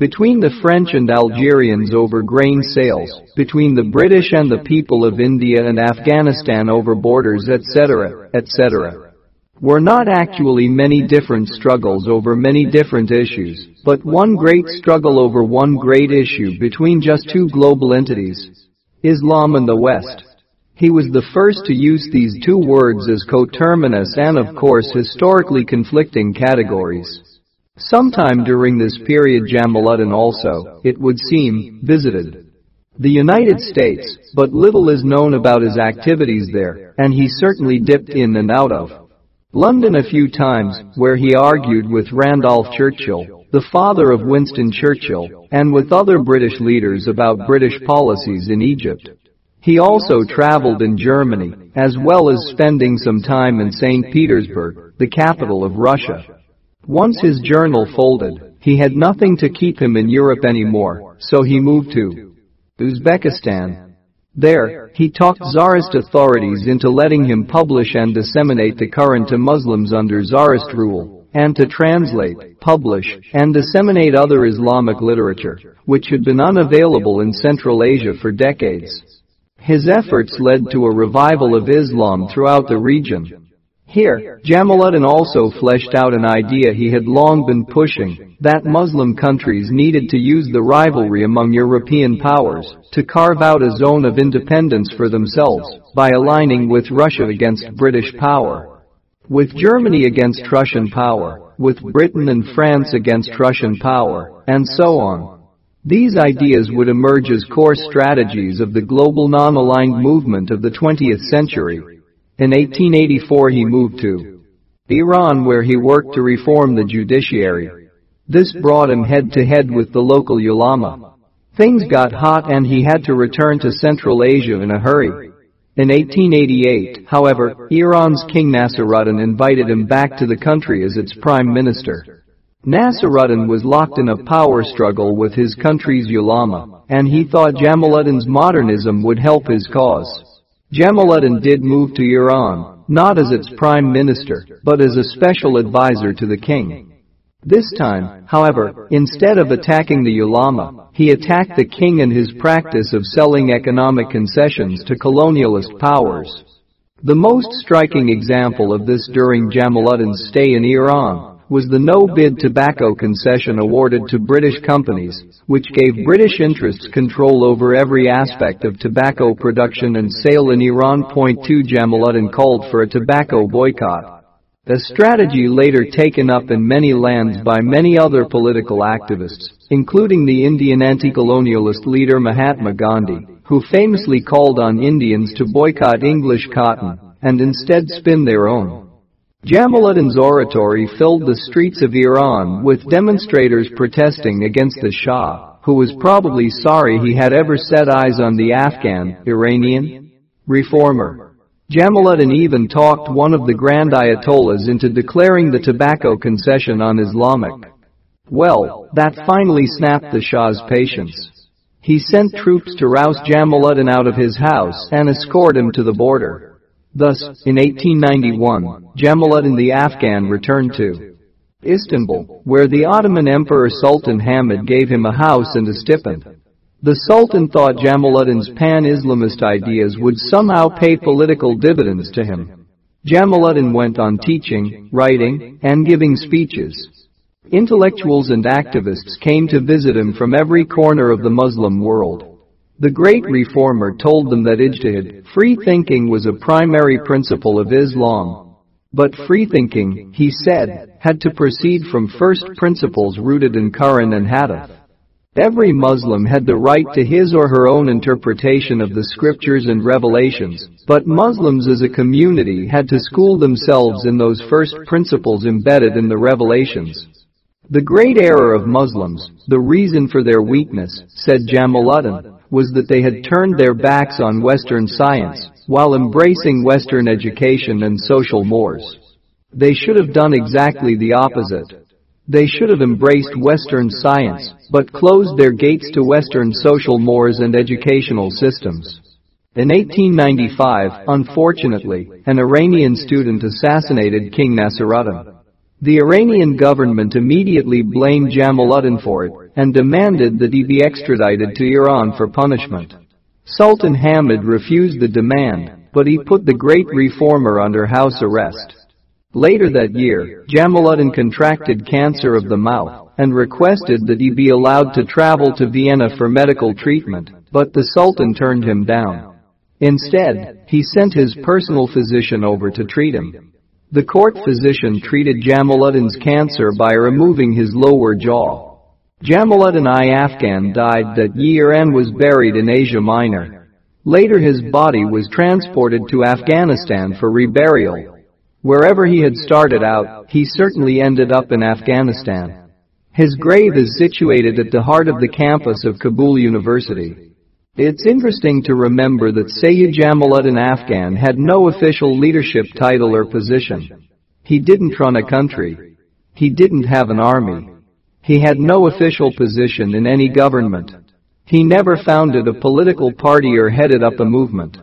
between the French and Algerians over grain sales, between the British and the people of India and Afghanistan over borders etc., etc were not actually many different struggles over many different issues, but one great struggle over one great issue between just two global entities, Islam and the West. He was the first to use these two words as coterminous and of course historically conflicting categories. Sometime during this period Jamaluddin also, it would seem, visited the United States, but little is known about his activities there, and he certainly dipped in and out of London a few times, where he argued with Randolph Churchill, the father of Winston Churchill, and with other British leaders about British policies in Egypt. He also traveled in Germany, as well as spending some time in St. Petersburg, the capital of Russia. Once his journal folded, he had nothing to keep him in Europe anymore, so he moved to Uzbekistan. There, he talked Tsarist authorities into letting him publish and disseminate the Quran to Muslims under Tsarist rule, and to translate, publish, and disseminate other Islamic literature, which had been unavailable in Central Asia for decades. His efforts led to a revival of Islam throughout the region, here, Jamaluddin also fleshed out an idea he had long been pushing, that Muslim countries needed to use the rivalry among European powers to carve out a zone of independence for themselves by aligning with Russia against British power. With Germany against Russian power, with Britain and France against Russian power, and so on. These ideas would emerge as core strategies of the global non-aligned movement of the 20th century in 1884 he moved to Iran where he worked to reform the judiciary. This brought him head to head with the local ulama. Things got hot and he had to return to Central Asia in a hurry. In 1888, however, Iran's King Nasiruddin invited him back to the country as its prime minister. Nasiruddin was locked in a power struggle with his country's ulama, and he thought Jamaluddin's modernism would help his cause. Jamaluddin did move to Iran, not as its prime minister, but as a special advisor to the king. This time, however, instead of attacking the ulama, he attacked the king and his practice of selling economic concessions to colonialist powers. The most striking example of this during Jamaluddin's stay in Iran was the no-bid tobacco concession awarded to British companies, which gave British interests control over every aspect of tobacco production and sale in Iran. Point 2 Jamaluddin called for a tobacco boycott. A strategy later taken up in many lands by many other political activists, including the Indian anti-colonialist leader Mahatma Gandhi, who famously called on Indians to boycott English cotton and instead spin their own. Jamaluddin's oratory filled the streets of Iran with demonstrators protesting against the Shah, who was probably sorry he had ever set eyes on the Afghan, Iranian, reformer. Jamaluddin even talked one of the Grand Ayatollahs into declaring the tobacco concession on Islamic. Well, that finally snapped the Shah's patience. He sent troops to rouse Jamaluddin out of his house and escort him to the border. Thus, in 1891, Jamaluddin the Afghan returned to Istanbul, where the Ottoman Emperor Sultan Hamid gave him a house and a stipend. The Sultan thought Jamaluddin's pan-Islamist ideas would somehow pay political dividends to him. Jamaluddin went on teaching, writing, and giving speeches. Intellectuals and activists came to visit him from every corner of the Muslim world. The great reformer told them that ijtihad, free thinking was a primary principle of Islam. But free thinking, he said, had to proceed from first principles rooted in Quran and Hadith. Every Muslim had the right to his or her own interpretation of the scriptures and revelations, but Muslims as a community had to school themselves in those first principles embedded in the revelations. The great error of Muslims, the reason for their weakness, said Jamaluddin, was that they had turned their backs on Western science while embracing Western education and social mores. They should have done exactly the opposite. They should have embraced Western science, but closed their gates to Western social mores and educational systems. In 1895, unfortunately, an Iranian student assassinated King Nasiruddin. The Iranian government immediately blamed Jamaluddin for it and demanded that he be extradited to Iran for punishment. Sultan Hamid refused the demand, but he put the great reformer under house arrest. Later that year, Jamaluddin contracted cancer of the mouth and requested that he be allowed to travel to Vienna for medical treatment, but the Sultan turned him down. Instead, he sent his personal physician over to treat him. The court physician treated Jamaluddin's cancer by removing his lower jaw. Jamaluddin-i-Afghan died that year and was buried in Asia Minor. Later his body was transported to Afghanistan for reburial. Wherever he had started out, he certainly ended up in Afghanistan. His grave is situated at the heart of the campus of Kabul University. It's interesting to remember that Sayyid Jamaluddin Afghan had no official leadership title or position. He didn't run a country. He didn't have an army. He had no official position in any government. He never founded a political party or headed up a movement.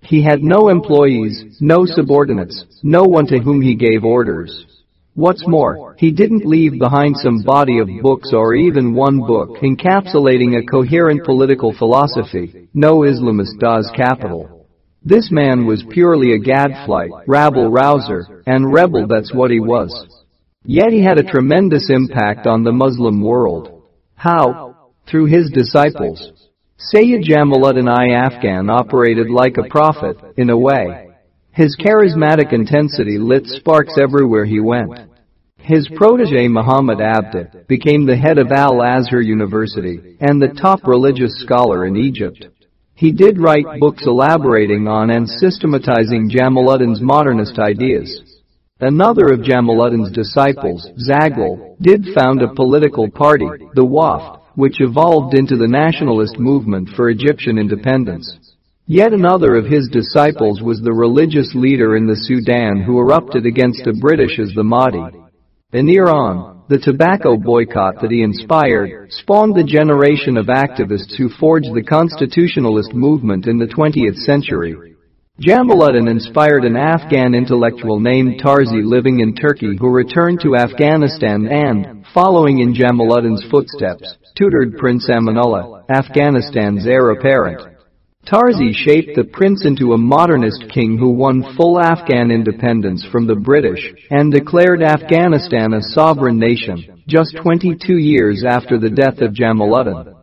He had no employees, no subordinates, no one to whom he gave orders. What's more, he didn't leave behind some body of books or even one book encapsulating a coherent political philosophy, no Islamist Das Kapital. This man was purely a gadfly, rabble-rouser, and rebel that's what he was. Yet he had a tremendous impact on the Muslim world. How? Through his disciples. Sayyid Jamaluddin-i-Afghan operated like a prophet, in a way. His charismatic intensity lit sparks everywhere he went. His protege Muhammad Abduh became the head of Al-Azhar University and the top religious scholar in Egypt. He did write books elaborating on and systematizing Jamaluddin's modernist ideas. Another of Jamaluddin's disciples, Zaghloul, did found a political party, the Wafd, which evolved into the nationalist movement for Egyptian independence. Yet another of his disciples was the religious leader in the Sudan who erupted against the British as the Mahdi. In Iran, the tobacco boycott that he inspired spawned the generation of activists who forged the constitutionalist movement in the 20th century. Jamaluddin inspired an Afghan intellectual named Tarzi living in Turkey who returned to Afghanistan and, following in Jamaluddin's footsteps, tutored Prince Amanullah, Afghanistan's heir apparent. Tarzi shaped the prince into a modernist king who won full Afghan independence from the British and declared Afghanistan a sovereign nation just 22 years after the death of Jamaluddin.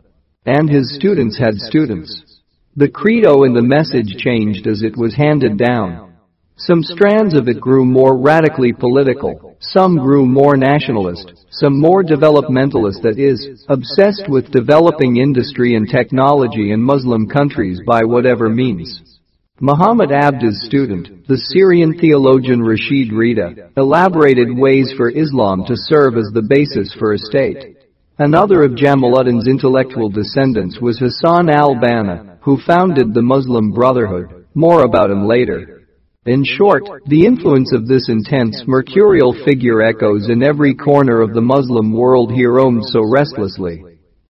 And his students had students. The credo and the message changed as it was handed down. Some strands of it grew more radically political, some grew more nationalist, some more developmentalist that is, obsessed with developing industry and technology in Muslim countries by whatever means. Muhammad Abduh's student, the Syrian theologian Rashid Rida, elaborated ways for Islam to serve as the basis for a state. Another of Jamaluddin's intellectual descendants was Hassan al-Banna, who founded the Muslim Brotherhood. More about him later. In short, the influence of this intense mercurial figure echoes in every corner of the Muslim world he roamed so restlessly.